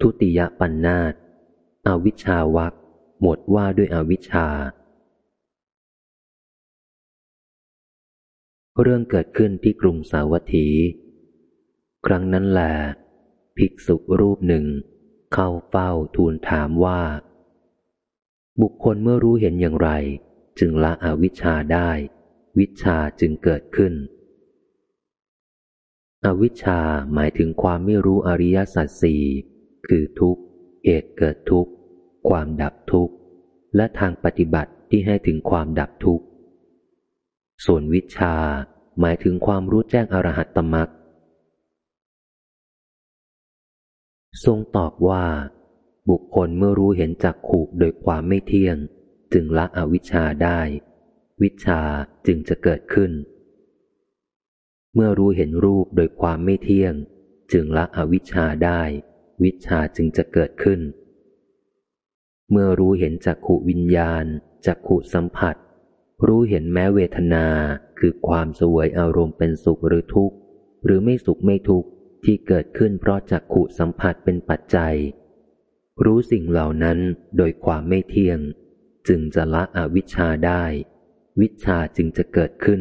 ทุติยปัญนาตอวิชชาวักหมดว่าด้วยอวิชชา เรื่องเกิดขึ้นที่กรุงสาวัตถี ครั้งนั้นแหลภิกษุรูปหนึ่ง เข้าเฝ้าทูลถามว่า บุคคลเมื่อรู้เห็นอย่างไร จึงละอวิชชาได้ วิชาจึงเกิดขึ้น อวิชชาหมายถึงความไม่รู้อริยสัจสี่ คือทุกข์ เหตุเกิดทุกข์ ความดับทุกข์ และทางปฏิบัติที่ให้ถึงความดับทุกข์ ส่วนวิชาหมายถึงความรู้แจ้งอรหัตตมรรคทรงตอบว่า บุคคลเมื่อรู้เห็นจักขู่โดยความไม่เที่ยง จึงละอวิชชาได้ วิชาจึงจะเกิดขึ้น เมื่อรู้เห็นรูปโดยความไม่เที่ยง จึงละอวิชชาได้ วิชาจึงจะเกิดขึ้น เมื่อรู้เห็นจักขุวิญญาณจักขุสัมผัส รู้เห็นแม้เวทนาคือความสวยอารมณ์เป็นสุขหรือทุกข์ หรือไม่สุขไม่ทุกข์ที่เกิดขึ้นเพราะจักขุสัมผัสเป็นปัจจัย รู้สิ่งเหล่านั้นโดยความไม่เที่ยง จึงจะละอวิชชาได้ วิชาจึงจะเกิดขึ้น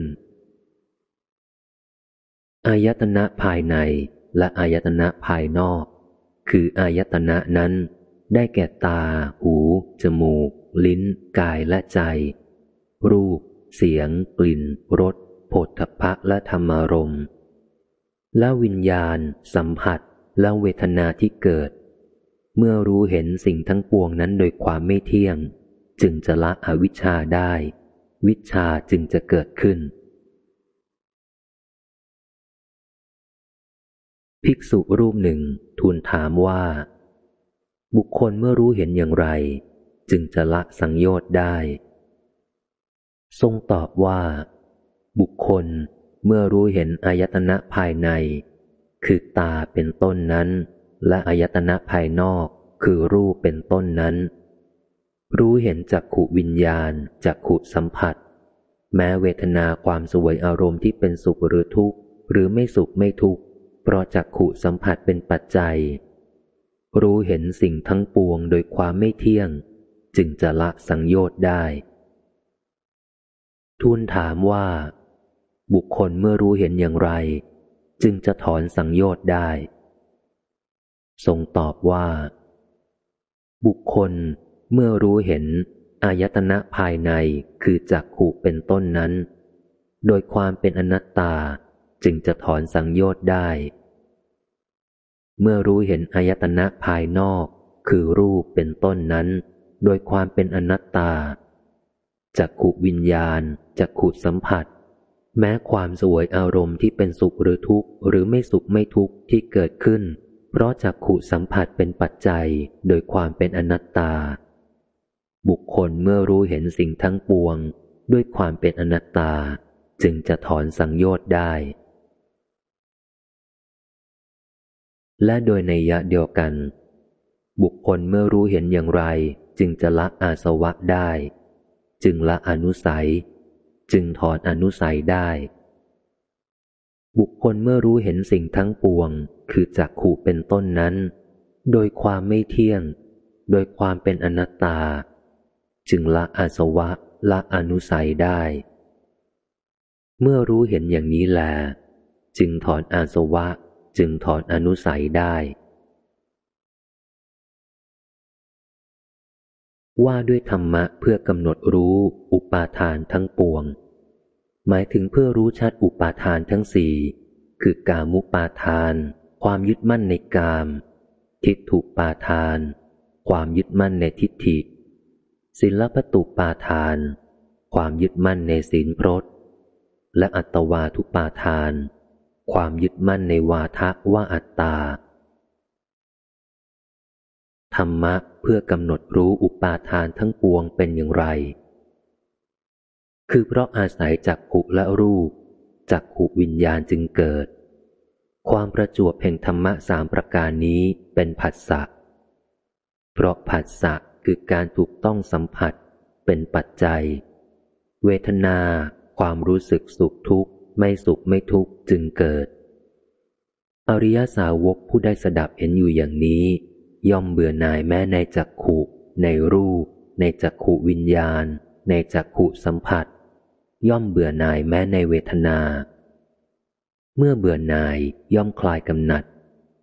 อายตนะภายในและอายตนะภายนอก คืออายตนะนั้น ได้แก่ตา หู จมูก ลิ้น กายและใจ รูป เสียง กลิ่น รสโผฏฐพะและธรรมารมณ์ และวิญญาณ สัมผัส และเวทนาที่เกิด เมื่อรู้เห็นสิ่งทั้งปวงนั้นโดยความไม่เที่ยง จึงจะละอวิชชาได้ วิชาจึงจะเกิดขึ้น ภิกษุรูปหนึ่งทูลถามว่า บุคคลเมื่อรู้เห็นอย่างไร จึงจะละสังโยชน์ได้ ทรงตอบว่า บุคคลเมื่อรู้เห็นอายตนะภายใน คือตาเป็นต้นนั้น และอายตนะภายนอกคือรูปเป็นต้นนั้น รู้เห็นจักขุวิญญาณจักขุสัมผัส แม้เวทนาความสวยอารมณ์ที่เป็นสุขหรือทุกข์หรือไม่สุขไม่ทุกข์ เพราะจักขุสัมผัสเป็นปัจจัย รู้เห็นสิ่งทั้งปวงโดยความไม่เที่ยง จึงจะละสังโยชน์ได้ ทูลถามว่า บุคคลเมื่อรู้เห็นอย่างไร จึงจะถอนสังโยชน์ได้ ทรงตอบว่า บุคคลเมื่อรู้เห็นอายตนะภายในคือจักขุเป็นต้นนั้น โดยความเป็นอนัตตา จึงจะถอนสังโยชน์ได้ เมื่อรู้เห็นอายตนะภายนอก คือรูปเป็นต้นนั้น โดยความเป็นอนัตตาจักขุวิญญาณจักขุสัมผัส แม้ความสวยอารมณ์ที่เป็นสุขหรือทุกข์หรือไม่สุขไม่ทุกข์ที่เกิดขึ้น เพราะจักขุสัมผัสเป็นปัจจัยโดยความเป็นอนัตตา บุคคลเมื่อรู้เห็นสิ่งทั้งปวง ด้วยความเป็นอนัตตา จึงจะถอนสังโยชน์ได้ และโดยในยะเดียวกัน บุคคลเมื่อรู้เห็นอย่างไร จึงจะละอาสวะได้ จึงละอนุสัย จึงถอนอนุสัยได้ บุคคลเมื่อรู้เห็นสิ่งทั้งปวง คือจักขู่เป็นต้นนั้น โดยความไม่เที่ยง โดยความเป็นอนัตตา จึงละอาสวะละอนุสัยได้ เมื่อรู้เห็นอย่างนี้แล จึงถอนอาสวะ จึงถอนอนุสัยได้ ว่าด้วยธรรมะเพื่อกำหนดรู้อุปาทานทั้งปวง หมายถึงเพื่อรู้ชัดอุปาทานทั้งสี่ คือกามุปาทาน ความยึดมั่นในกาม ทิฏฐุปาทาน ความยึดมั่นในทิฏฐิ ศิลปตุปาทาน ความยึดมั่นในศีลพรตและอัตวาทุปาทาน ความยึดมั่นในวาทะว่าอัตตา ธรรมะเพื่อกำหนดรู้อุปาทานทั้งปวงเป็นอย่างไร คือเพราะอาศัยจักขุและรูปจักขุวิญญาณจึงเกิด ความประจวบแห่งธรรมะสามประการนี้เป็นผัสสะ เพราะผัสสะคือการถูกต้องสัมผัสเป็นปัจจัย เวทนา ความรู้สึกสุขทุกข์ ไม่สุขไม่ทุกข์จึงเกิด อริยสาวกผู้ได้สดับเห็นอยู่อย่างนี้ ย่อมเบื่อหน่ายแม้ในจักขุในรูป ในจักขุวิญญาณ ในจักขุสัมผัส ย่อมเบื่อหน่ายแม้ในเวทนา เมื่อเบื่อหน่ายย่อมคลายกำหนัด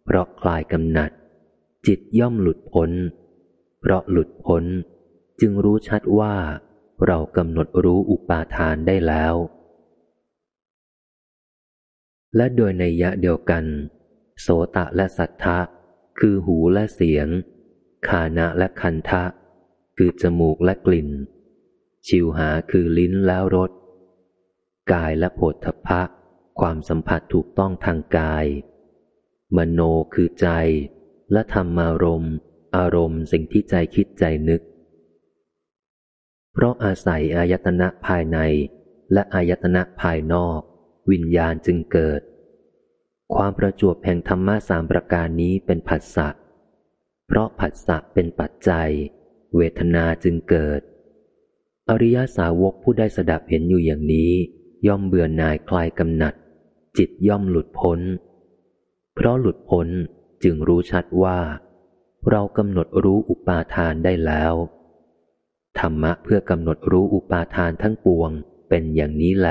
เพราะคลายกำหนัด จิตย่อมหลุดพ้น เพราะหลุดพ้น จึงรู้ชัดว่าเรากำหนดรู้อุปาทานได้แล้ว และโดยในยะเดียวกัน โสตะและสัทธะ คือหูและเสียง คานะและคันทะ คือจมูกและกลิ่น ชิวหาคือลิ้นแล้วรส กายและโผฏฐพะความสัมผัสถูกต้องทางกาย มโนคือใจ และธรรมารมณ์อารมณ์สิ่งที่ใจคิดใจนึก เพราะอาศัยอายตนะภายในและอายตนะภายนอก วิญญาณจึงเกิด ความประจวบแห่งธรรมะสามประการนี้เป็นผัสสะเพราะผัสสะเป็นปัจจัย เวทนาจึงเกิด อริยสาวกผู้ได้สดับเห็นอยู่อย่างนี้ ย่อมเบื่อหน่ายคลายกำหนัด จิตย่อมหลุดพ้น เพราะหลุดพ้นจึงรู้ชัดว่า เรากำหนดรู้อุปาทานได้แล้วธรรมะเพื่อกำหนดรู้อุปาทานทั้งปวงเป็นอย่างนี้แหล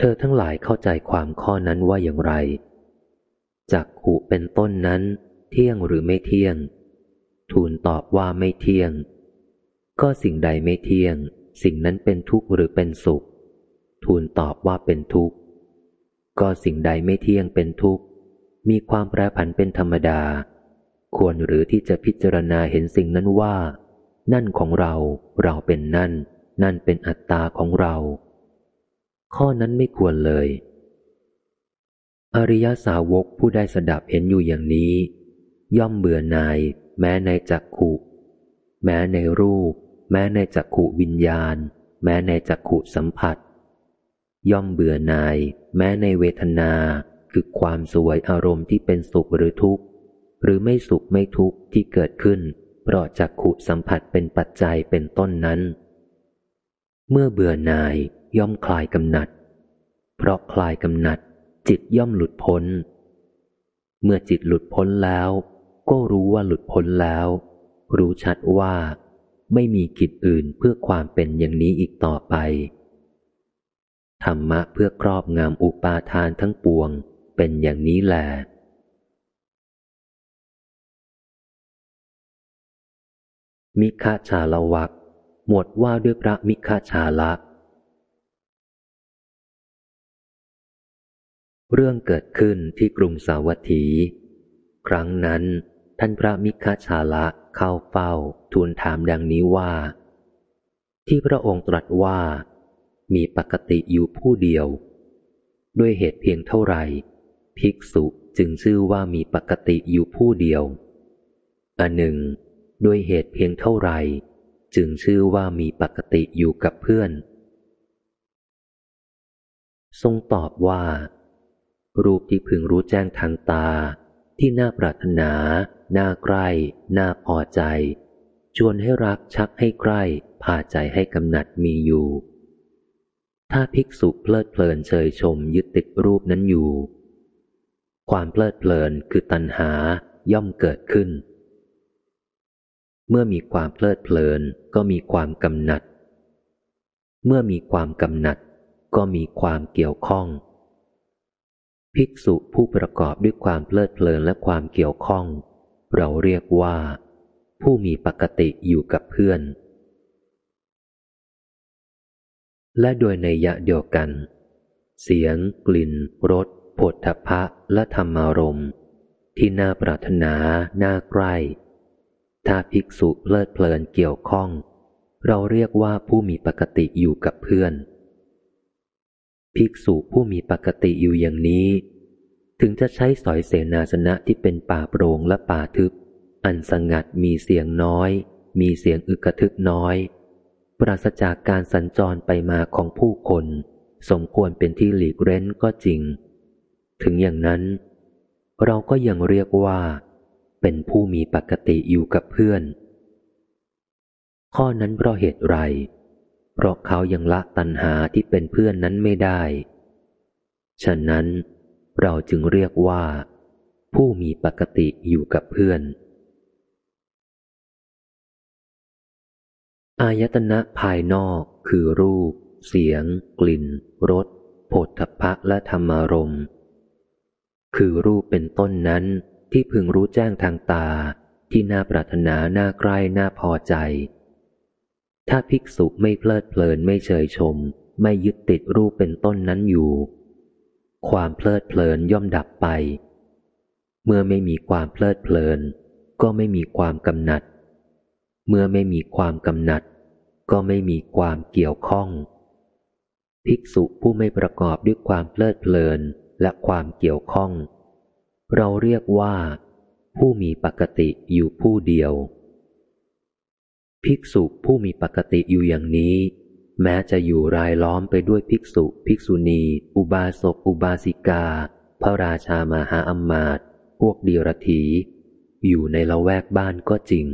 เธอทั้งหลายเข้าใจความข้อนั้นว่าอย่างไรจักขุเป็นต้นนั้น เที่ยงหรือไม่เที่ยง ทูลตอบว่าไม่เที่ยง ก็สิ่งใดไม่เที่ยง สิ่งนั้นเป็นทุกข์หรือเป็นสุข ทูลตอบว่าเป็นทุกข์ ก็สิ่งใดไม่เที่ยงเป็นทุกข์ มีความแปรผันเป็นธรรมดา ควรหรือที่จะพิจารณาเห็นสิ่งนั้นว่า นั่นของเรา เราเป็นนั่น นั่นเป็นอัตตาของเรา ข้อนั้นไม่ควรเลย อริยสาวกผู้ได้สดับเห็นอยู่อย่างนี้ ย่อมเบื่อนาย แม้ในจักขุ แม้ในรูป แม้ในจักขุวิญญาณ แม้ในจักขุสัมผัส ย่อมเบื่อนาย แม้ในเวทนาคือความสวยอารมณ์ที่เป็นสุขหรือทุกข์ หรือไม่สุขไม่ทุกข์ที่เกิดขึ้นเพราะจักขุสัมผัสเป็นปัจจัยเป็นต้นนั้น เมื่อเบื่อหน่าย ย่อมคลายกำหนัด เพราะคลายกำหนัด จิตย่อมหลุดพ้น เมื่อจิตหลุดพ้นแล้ว ก็รู้ว่าหลุดพ้นแล้ว รู้ชัดว่า ไม่มีกิจอื่นเพื่อความเป็นอย่างนี้อีกต่อไป ธรรมะเพื่อครอบงามอุปาทานทั้งปวงเป็นอย่างนี้แหละมิฆาชาลวักหมวดว่าด้วยพระมิฆาชาละ เรื่องเกิดขึ้นที่กรุงสาวัตถี ครั้งนั้น ท่านพระมิคชาละเข้าเฝ้าทูลถามดังนี้ว่า ที่พระองค์ตรัสว่า มีปกติอยู่ผู้เดียว ด้วยเหตุเพียงเท่าไหร่ ภิกษุจึงชื่อว่ามีปกติอยู่ผู้เดียว อันหนึ่ง ด้วยเหตุเพียงเท่าไหร่ จึงชื่อว่ามีปกติอยู่กับเพื่อน ทรงตอบว่า รูปที่พึงรู้แจ้งทางตา ที่น่าปรารถนา น่าใกล้ น่าพอใจ ชวนให้รักชักให้ใกล้ พาใจให้กำหนัดมีอยู่ ถ้าภิกษุเพลิดเพลินเชยชมยึดติดรูปนั้นอยู่ ความเพลิดเพลินคือตัณหาย่อมเกิดขึ้น เมื่อมีความเพลิดเพลินก็มีความกำหนัด เมื่อมีความกำหนัดก็มีความเกี่ยวข้อง ภิกษุผู้ประกอบด้วยความเพลิดเพลินและความเกี่ยวข้อง เราเรียกว่า ผู้มีปกติอยู่กับเพื่อน และโดยในยะเดียวกัน เสียง กลิ่นรสผดทพะและธรรมารมณ์ที่น่าปรารถนา น่าใกล้ ถ้าภิกษุเพลิดเพลินเกี่ยวข้อง เราเรียกว่าผู้มีปกติอยู่กับเพื่อน ภิกษุผู้มีปกติอยู่อย่างนี้ ถึงจะใช้สอยเสนาสนะที่เป็นป่าโปร่งและป่าทึบ อันสงัดมีเสียงน้อย มีเสียงอึกระทึกน้อย ปราศจากการสัญจรไปมาของผู้คน สมควรเป็นที่หลีกเร้นก็จริง ถึงอย่างนั้น เราก็ยังเรียกว่า เป็นผู้มีปกติอยู่กับเพื่อน ข้อนั้นเพราะเหตุไร เพราะเขายังละตัณหาที่เป็นเพื่อนนั้นไม่ได้ ฉะนั้นเราจึงเรียกว่า ผู้มีปกติอยู่กับเพื่อน อายตนะภายนอกคือรูป เสียง กลิ่นรสโผฏฐพะและธรรมารมณ์ คือรูปเป็นต้นนั้นที่พึงรู้แจ้งทางตาที่น่าปรารถนาน่าใกล้น่าพอใจ ถ้าภิกษุไม่เพลิดเพลินไม่เฉยชม ไม่ยึดติดรูปเป็นต้นนั้นอยู่ ความเพลิดเพลินย่อมดับไป เมื่อไม่มีความเพลิดเพลิน ก็ไม่มีความกำหนัด เมื่อไม่มีความกำหนัด ก็ไม่มีความเกี่ยวข้อง ภิกษุผู้ไม่ประกอบด้วยความเพลิดเพลินและความเกี่ยวข้อง เราเรียกว่า ผู้มีปกติอยู่ผู้เดียว ภิกษุผู้มีปกติอยู่อย่างนี้ แม้จะอยู่รายล้อมไปด้วยภิกษุ ภิกษุณี อุบาสก อุบาสิกา พระราชามหาอัมาตพวกดีรถี อยู่ในละแวกบ้านก็จริง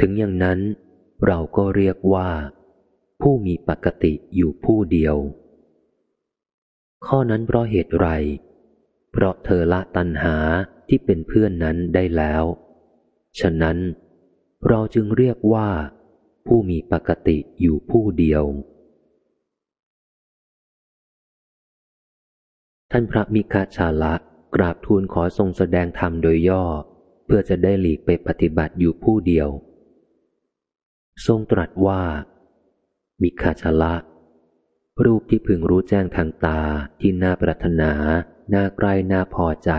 ถึงอย่างนั้น เราก็เรียกว่า ผู้มีปกติอยู่ผู้เดียว ข้อนั้นเพราะเหตุไร เพราะเธอละตัณหาที่เป็นเพื่อนนั้นได้แล้ว ฉะนั้น เราจึงเรียกว่า ผู้มีปกติอยู่ผู้เดียว ท่านพระมิคาชาละกราบทูลขอทรงแสดงธรรมโดยย่อ เพื่อจะได้หลีกไปปฏิบัติอยู่ผู้เดียว ทรงตรัสว่า มิคาชาละ รูปที่พึงรู้แจ้งทางตาที่น่าปรารถนา น่าใกล้น่าพอใจ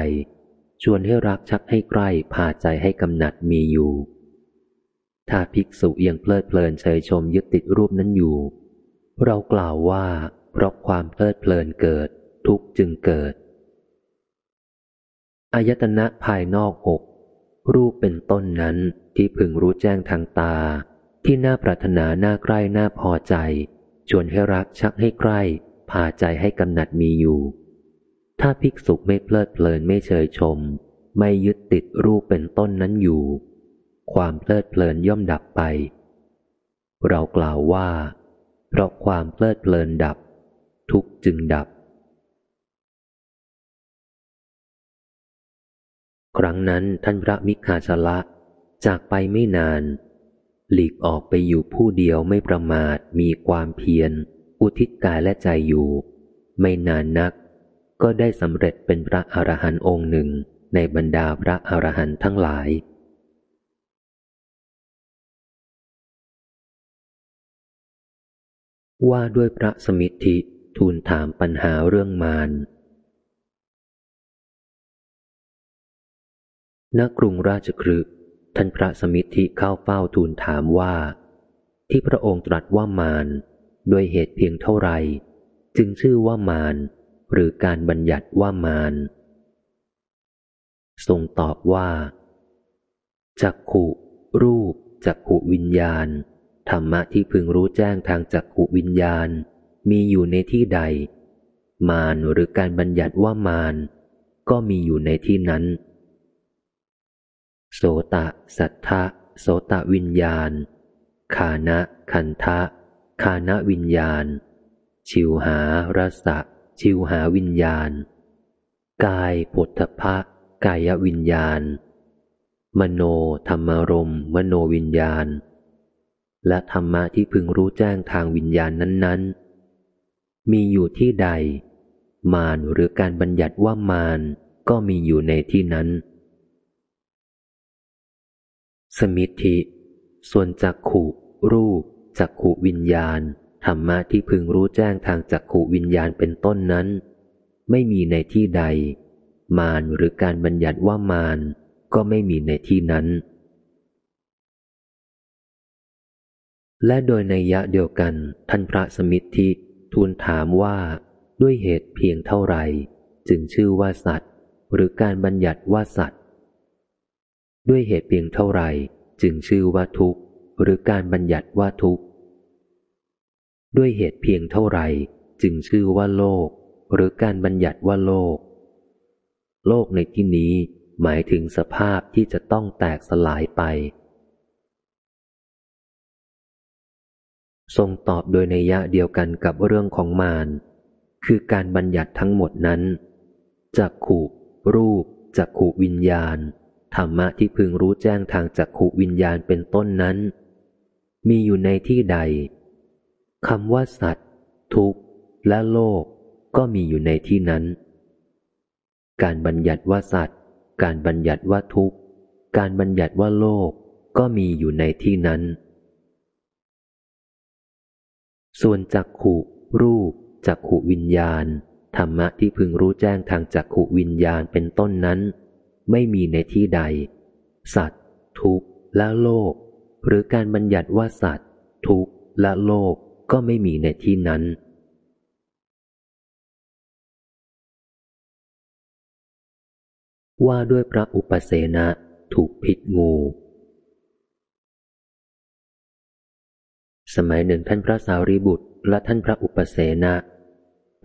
ชวนให้รักชักให้ใกล้พาใจให้กำหนัดมีอยู่ ถ้าภิกษุยังเพลิดเพลินเฉยชมยึดติดรูปนั้นอยู่ เรากล่าวว่า เพราะความเพลิดเพลินเกิด ทุกจึงเกิดอายตนะภายนอกอกรูปเป็นต้นนั้นที่พึงรู้แจ้งทางตา ที่น่าปรารถนาน่าใกล้น่าพอใจ ชวนให้รักชักให้ใกล้พาใจให้กำหนัดมีอยู่ ถ้าภิกษุไม่เพลิดเพลินไม่เชยชม ไม่ยึดติดรูปเป็นต้นนั้นอยู่ ความเพลิดเพลินย่อมดับไป เรากล่าวว่า เพราะความเพลิดเพลินดับ ทุกจึงดับ ครั้งนั้นท่านพระมิคาชละจากไปไม่นาน หลีกออกไปอยู่ผู้เดียวไม่ประมาทมีความเพียร อุทิศกายและใจอยู่ ไม่นานนัก ก็ได้สำเร็จเป็นพระอรหันต์องค์หนึ่งในบรรดาพระอรหันต์ทั้งหลาย ว่าด้วยพระสมิทธิทูลถามปัญหาเรื่องมารณกรุงราชครึท่านพระสมิทธิเข้าเฝ้าทูลถามว่า ที่พระองค์ตรัสว่ามารด้วยเหตุเพียงเท่าไหร่จึงชื่อว่ามารหรือการบัญญัติว่ามารทรงตอบว่า จักขุ รูป จักขุวิญญาณ ธรรมะที่พึงรู้แจ้งทางจักขุวิญญาณ มีอยู่ในที่ใด มารหรือการบัญญัติว่ามารก็มีอยู่ในที่นั้น โสตะ สัทธะโสตะวิญญาณขานะคันทะคานะวิญญาณ ชิวหารสะ ชิวหาวิญญาณ กายปุถะะกายวิญญาณ มโนธรรมารม มโนวิญญาณ และธรรมะที่พึงรู้แจ้งทางวิญญาณนั้นๆ มีอยู่ที่ใด มารหรือการบัญญัติว่ามารก็มีอยู่ในที่นั้น สมิธิ ส่วนจักขุ รูป จักขุวิญญาณ ธรรมะที่พึงรู้แจ้งทางจักขูวิญญาณเป็นต้นนั้น ไม่มีในที่ใด มารหรือการบัญญัติว่ามารก็ไม่มีในที่นั้น และโดยในยะเดียวกัน ท่านพระสมิทธิทูลถามว่าด้วยเหตุเพียงเท่าไหร่ จึงชื่อว่าสัตว์ หรือการบัญญัติว่าสัตว์ ด้วยเหตุเพียงเท่าไหร่ จึงชื่อว่าทุกข์หรือการบัญญัติว่าทุกข์ด้วยเหตุเพียงเท่าไหร่ จึงชื่อว่าโลก หรือการบัญญัติว่าโลก โลกในที่นี้หมายถึงสภาพที่จะต้องแตกสลายไป ทรงตอบโดยในยะเดียวกันกับเรื่องของมารคือการบัญญัติทั้งหมดนั้นจักขุรูปจักขุวิญญาณ ธรรมะที่พึงรู้แจ้งทางจักขุวิญญาณเป็นต้นนั้น มีอยู่ในที่ใดคำว่าสัตว์ ทุกข์ และโลกก็มีอยู่ในที่นั้น การบัญญัติว่าสัตว์ การบัญญัติว่าทุกข์ การบัญญัติว่าโลกก็มีอยู่ในที่นั้น ส่วนจักขุ รูป จักขุวิญญาณ ธรรมะที่พึงรู้แจ้งทางจักขุวิญญาณเป็นต้นนั้น ไม่มีในที่ใด สัตว์ ทุกข์และโลก หรือการบัญญัติว่าสัตว์ ทุกข์และโลกก็ไม่มีในที่นั้นว่าด้วยพระอุปเสนะถูกพิษงู สมัยหนึ่งท่านพระสารีบุตร และท่านพระอุปเสนะ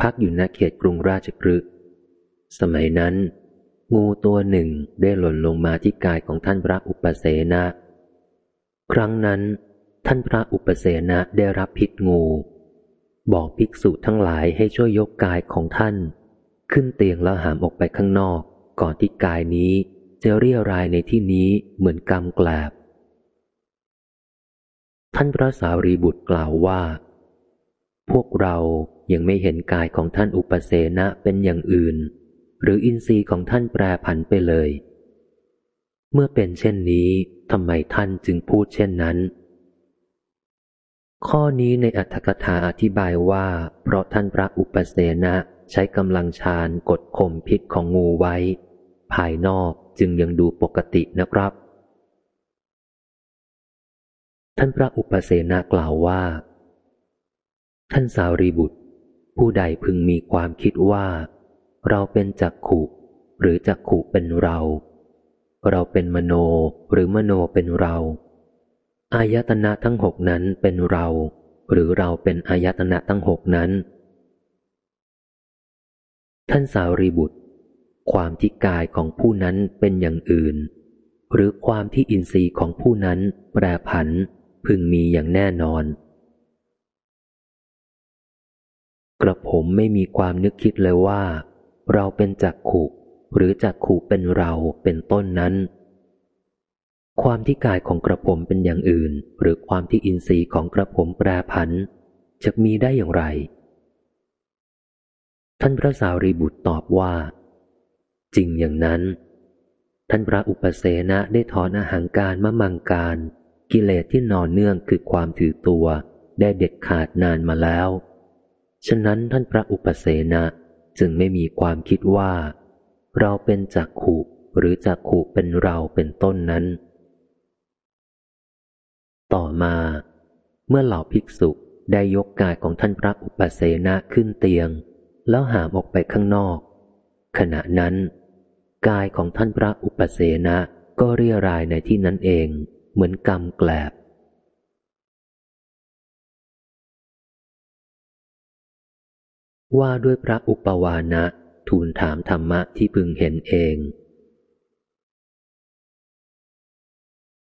พักอยู่ณเขตกรุงราชกฤห์สมัยนั้น งูตัวหนึ่งได้หล่นลงมาที่กายของท่านพระอุปเสนะ ครั้งนั้น ท่านพระอุปเสนะได้รับพิษงู บอกภิกษุทั้งหลายให้ช่วยยกกายของท่าน ขึ้นเตียงแล้วหามออกไปข้างนอก ก่อนที่กายนี้จะเรียรายในที่นี้เหมือนกำแกลบ ท่านพระสารีบุตรกล่าวว่า พวกเรายังไม่เห็นกายของท่านอุปเสนะเป็นอย่างอื่น หรืออินทรีย์ของท่านแปรผันไปเลย เมื่อเป็นเช่นนี้ทำไมท่านจึงพูดเช่นนั้น ข้อนี้ในอัตถกถาอธิบายว่า เพราะท่านพระอุปเสนะใช้กำลังฌานกดข่มพิษของงูไว้ ภายนอกจึงยังดูปกตินะครับ ท่านพระอุปเสนากล่าวว่า ท่านสาวรีบุตร ผู้ใดพึงมีความคิดว่า เราเป็นจักขุหรือจักขุเป็นเรา เราเป็นมโนหรือมโนเป็นเรา อายตนะทั้งหกนั้นเป็นเรา หรือเราเป็นอายตนะทั้งหกนั้น ท่านสาวรีบุตร ความที่กายของผู้นั้นเป็นอย่างอื่นหรือความที่อินทรีย์ของผู้นั้นแปรผัน พึงมีอย่างแน่นอน กระผมไม่มีความนึกคิดเลยว่า เราเป็นจักขุหรือจักขุเป็นเราเป็นต้นนั้น ความที่กายของกระผมเป็นอย่างอื่น หรือความที่อินทรีย์ของกระผมแปรผันจะมีได้อย่างไร ท่านพระสารีบุตรตอบว่า จริงอย่างนั้น ท่านพระอุปเสนะได้ถอนอาหางการมะมังการ กิเลสที่นอนเนื่องคือความถือตัว ได้เด็ดขาดนานมาแล้ว ฉะนั้นท่านพระอุปเสนะจึงไม่มีความคิดว่า เราเป็นจักขุหรือจักขุเป็นเราเป็นต้นนั้น ต่อมา เมื่อเหล่าภิกษุได้ยกกายของท่านพระอุปเสนะขึ้นเตียง แล้วหามออกไปข้างนอก ขณะนั้น กายของท่านพระอุปเสนะก็เรียรายในที่นั้นเอง เหมือนกำแกลบว่าด้วยพระอุปวานะทูลถามธรรมะที่พึงเห็นเอง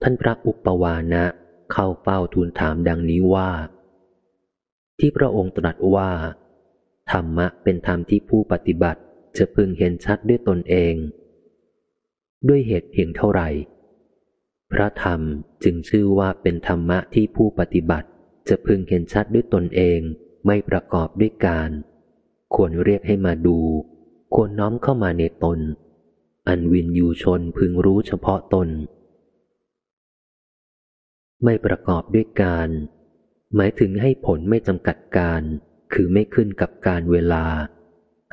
ท่านพระอุปวานะเข้าเฝ้าทูลถามดังนี้ว่า ที่พระองค์ตรัสว่า ธรรมะเป็นธรรมที่ผู้ปฏิบัติจะพึงเห็นชัดด้วยตนเอง ด้วยเหตุเพียงเท่าไหร่ พระธรรมจึงชื่อว่าเป็นธรรมะที่ผู้ปฏิบัติ จะพึงเห็นชัดด้วยตนเองไม่ประกอบด้วยการ ควรเรียกให้มาดู ควรน้อมเข้ามาในตน อันวินยูชนพึงรู้เฉพาะตน ไม่ประกอบด้วยการ หมายถึงให้ผลไม่จำกัดการ คือไม่ขึ้นกับการเวลา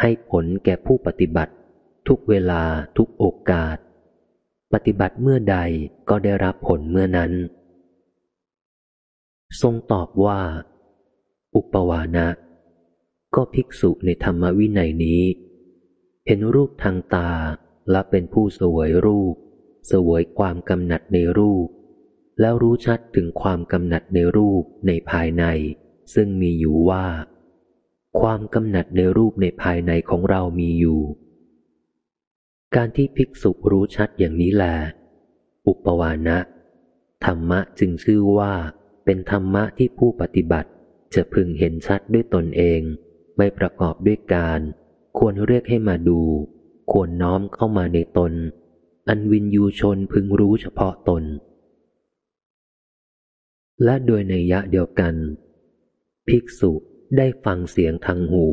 ให้ผลแก่ผู้ปฏิบัติ ทุกเวลาทุกโอกาส ปฏิบัติเมื่อใดก็ได้รับผลเมื่อนั้น ทรงตอบว่า อุปวานะ ก็ภิกษุในธรรมวินัยนี้ เห็นรูปทางตาและเป็นผู้สวยรูป สวยความกำหนัดในรูป แล้วรู้ชัดถึงความกำหนัดในรูปในภายใน ซึ่งมีอยู่ว่า ความกำหนัดในรูปในภายในของเรามีอยู่ การที่ภิกษุรู้ชัดอย่างนี้แล อุปวานะ ธรรมะจึงชื่อว่า เป็นธรรมะที่ผู้ปฏิบัติ จะพึงเห็นชัดด้วยตนเอง ไม่ประกอบด้วยการ ควรเรียกให้มาดู ควรน้อมเข้ามาในตน อันวินยูชนพึงรู้เฉพาะตน และโดยในยะเดียวกัน ภิกษุได้ฟังเสียงทางหู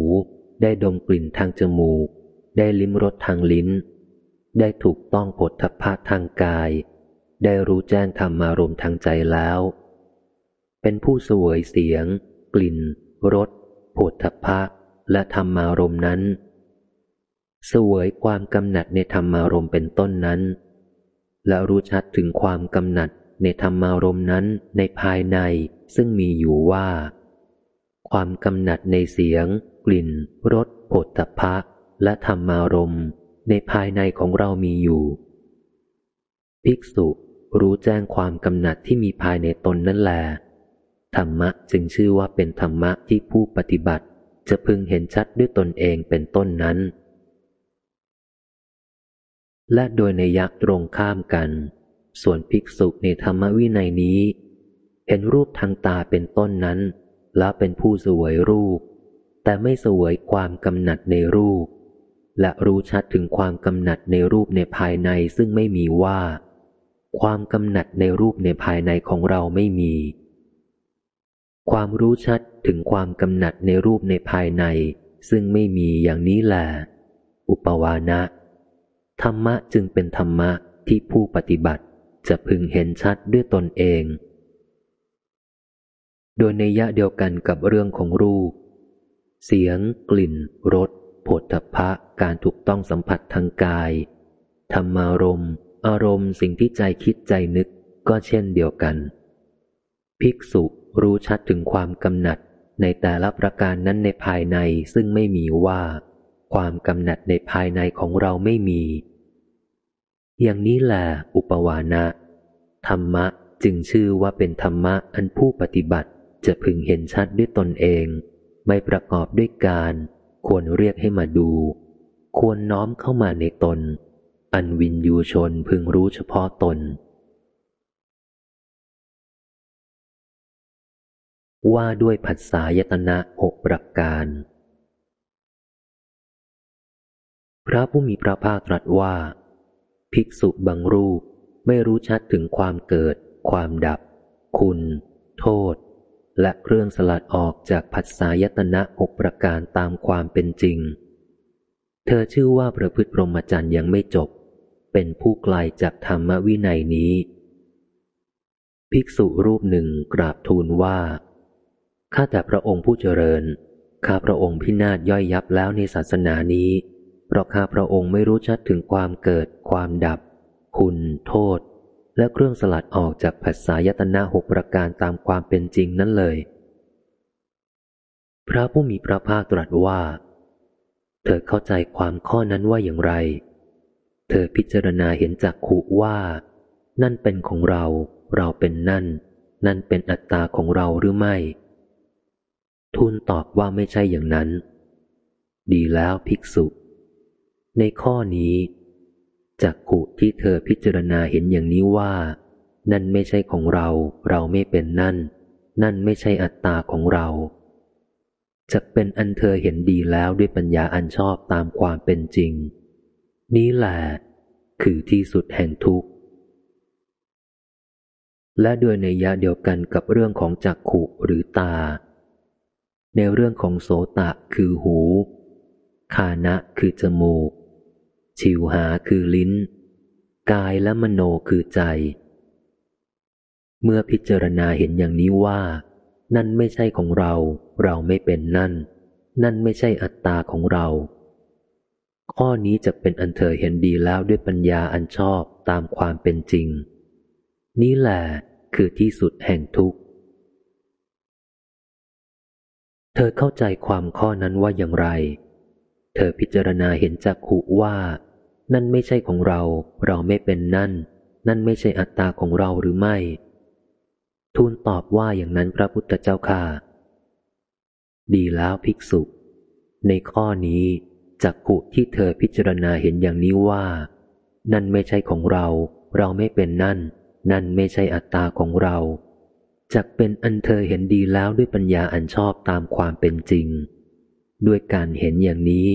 ได้ดมกลิ่นทางจมูก ได้ลิ้มรสทางลิ้น ได้ถูกต้องผลทพะทางกาย ได้รู้แจ้งธรรมารมทางใจแล้ว เป็นผู้สวยเสียง กลิ่นรสผลทพะและธรรมารมนั้น สวยความกำหนัดในธรรมารมเป็นต้นนั้น และรู้ชัดถึงความกำหนัดในธรรมารมนั้นในภายในซึ่งมีอยู่ว่า ความกำหนัดในเสียง กลิ่นรสผลตภะและธรรมารมณ์ ในภายในของเรามีอยู่ ภิกษุรู้แจ้งความกำหนัดที่มีภายในตนนั่นแหละธรรมะจึงชื่อว่าเป็นธรรมะที่ผู้ปฏิบัติ จะพึงเห็นชัดด้วยตนเองเป็นต้นนั้น และโดยในยักษ์ตรงข้ามกัน ส่วนภิกษุในธรรมวินัยนี้ เห็นรูปทางตาเป็นต้นนั้น แล้วเป็นผู้สวยรูป แต่ไม่สวยความกำหนัดในรูป และรู้ชัดถึงความกำหนัดในรูปในภายในซึ่งไม่มีว่า ความกำหนัดในรูปในภายในของเราไม่มี ความรู้ชัดถึงความกำหนัดในรูปในภายใน ซึ่งไม่มีอย่างนี้แหละอุปวานะ ธรรมะจึงเป็นธรรมะที่ผู้ปฏิบัติจะพึงเห็นชัดด้วยตนเอง โดยในยะเดียวกันกับเรื่องของรูป เสียง กลิ่น รส ผลทพะการถูกต้องสัมผัสทางกาย ธรรมารมอารมณ์สิ่งที่ใจคิดใจนึกก็เช่นเดียวกัน ภิกษุรู้ชัดถึงความกำหนัดในแต่ละประการนั้นในภายในซึ่งไม่มีว่า ความกำหนัดในภายในของเราไม่มี อย่างนี้แหละอุปวานะ ธรรมะจึงชื่อว่าเป็นธรรมะอันผู้ปฏิบัติจะพึงเห็นชัดด้วยตนเอง ไม่ประกอบด้วยการ ควรเรียกให้มาดู ควรน้อมเข้ามาในตน อันวินยูชนพึงรู้เฉพาะตน ว่าด้วยผัสสายตนะหกประการ พระผู้มีพระภาคตรัสว่า ภิกษุบางรูปไม่รู้ชัดถึงความเกิด ความดับ คุณ โทษ และเครื่องสลัดออกจากผัสสายตนะหกประการตามความเป็นจริง เธอชื่อว่าประพฤติพรหมจรรย์ยังไม่จบ เป็นผู้ไกลจากธรรมวินัยนี้ ภิกษุรูปหนึ่งกราบทูลว่า ข้าแต่พระองค์ผู้เจริญ ข้าพระองค์พินาศย่อยยับแล้วในศาสนานี้ เพราะข้าพระองค์ไม่รู้ชัดถึงความเกิด ความดับ คุณ โทษ และเครื่องสลัดออกจากภาษายตนาหกประการตามความเป็นจริงนั้นเลย พระผู้มีพระภาคตรัสว่า เธอเข้าใจความข้อนั้นว่าอย่างไร เธอพิจารณาเห็นจากขุว่า นั่นเป็นของเรา เราเป็นนั่น นั่นเป็นอัตตาของเราหรือไม่ ทูลตอบว่าไม่ใช่อย่างนั้น ดีแล้วภิกษุ ในข้อนี้ จากขุที่เธอพิจารณาเห็นอย่างนี้ว่า นั่นไม่ใช่ของเรา เราไม่เป็นนั่น นั่นไม่ใช่อัตตาของเราจะเป็นอันเธอเห็นดีแล้วด้วยปัญญาอันชอบตามความเป็นจริง นี้แหละคือที่สุดแห่งทุกข์ และโดยในยะเดียวกันกับเรื่องของจักขุหรือตา ในเรื่องของโสตะคือหู คานะคือจมูก ชิวหาคือลิ้น กายและมโนคือใจ เมื่อพิจารณาเห็นอย่างนี้ว่า นั่นไม่ใช่ของเรา เราไม่เป็นนั่น นั่นไม่ใช่อัตตาของเรา ข้อนี้จะเป็นอันเธอเห็นดีแล้วด้วยปัญญาอันชอบตามความเป็นจริง นี่แหละคือที่สุดแห่งทุกข์ เธอเข้าใจความข้อนั้นว่าอย่างไร เธอพิจารณาเห็นจากขุว่า นั่นไม่ใช่ของเรา เราไม่เป็นนั่น นั่นไม่ใช่อัตตาของเราหรือไม่ ทูลตอบว่าอย่างนั้นพระพุทธเจ้าค่ะ ดีแล้วภิกษุ ในข้อนี้จากขุที่เธอพิจารณาเห็นอย่างนี้ว่า นั่นไม่ใช่ของเรา เราไม่เป็นนั่น นั่นไม่ใช่อัตตาของเราจักเป็นอันเธอเห็นดีแล้วด้วยปัญญาอันชอบตามความเป็นจริง ด้วยการเห็นอย่างนี้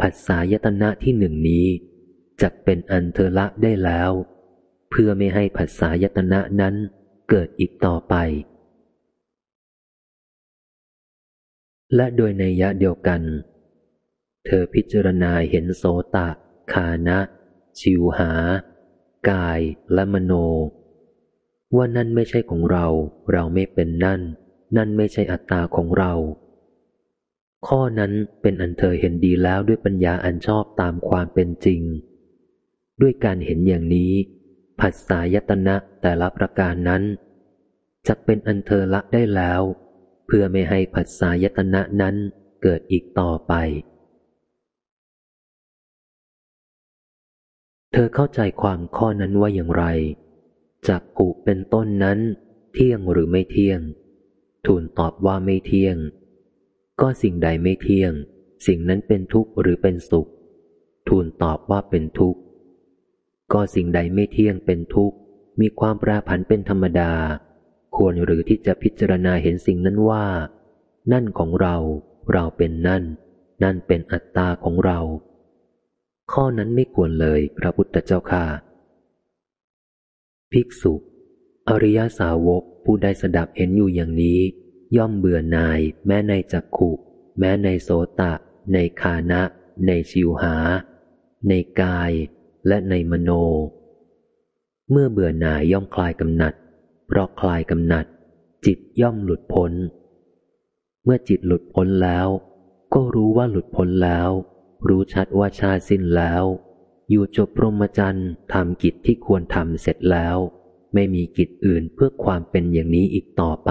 ผัสสายตนะที่หนึ่งนี้จะเป็นอันเธอละได้แล้ว เพื่อไม่ให้ผัสสายตนะนั้นเกิดอีกต่อไป และโดยในยะเดียวกัน เธอพิจารณาเห็นโสตะคานะ ชิวหา กายและมโน ว่านั่นไม่ใช่ของเรา เราไม่เป็นนั่น นั่นไม่ใช่อัตตาของเรา ข้อนั้นเป็นอันเธอเห็นดีแล้วด้วยปัญญาอันชอบตามความเป็นจริง ด้วยการเห็นอย่างนี้ ผัสสายตนะแต่ละประการนั้นจะเป็นอันเธอละได้แล้ว เพื่อไม่ให้ผัสสายตนะนั้นเกิดอีกต่อไป เธอเข้าใจความข้อนั้นว่าอย่างไรจักกุเป็นต้นนั้น เที่ยงหรือไม่เที่ยง ทูลตอบว่าไม่เที่ยง ก็สิ่งใดไม่เที่ยง สิ่งนั้นเป็นทุกข์หรือเป็นสุข ทูลตอบว่าเป็นทุกข์ ก็สิ่งใดไม่เที่ยงเป็นทุกข์ มีความแปรผันเป็นธรรมดา ควรหรือที่จะพิจารณาเห็นสิ่งนั้นว่า นั่นของเรา เราเป็นนั่น นั่นเป็นอัตตาของเรา ข้อนั้นไม่ควรเลยพระพุทธเจ้าค่ะ ภิกษุ อริยสาวกผู้ได้สดับเห็นอยู่อย่างนี้ ย่อมเบื่อหน่าย แม้ในจักขุแม้ในโสตะ ในคานะ ในชิวหา ในกายและในมโน เมื่อเบื่อหน่ายย่อมคลายกำหนัด เพราะคลายกำหนัด จิตย่อมหลุดพ้น เมื่อจิตหลุดพ้นแล้ว ก็รู้ว่าหลุดพ้นแล้ว รู้ชัดว่าชาสิ้นแล้ว อยู่จบพรหมจรรย์ทำกิจที่ควรทำเสร็จแล้ว ไม่มีกิจอื่นเพื่อความเป็นอย่างนี้อีกต่อไป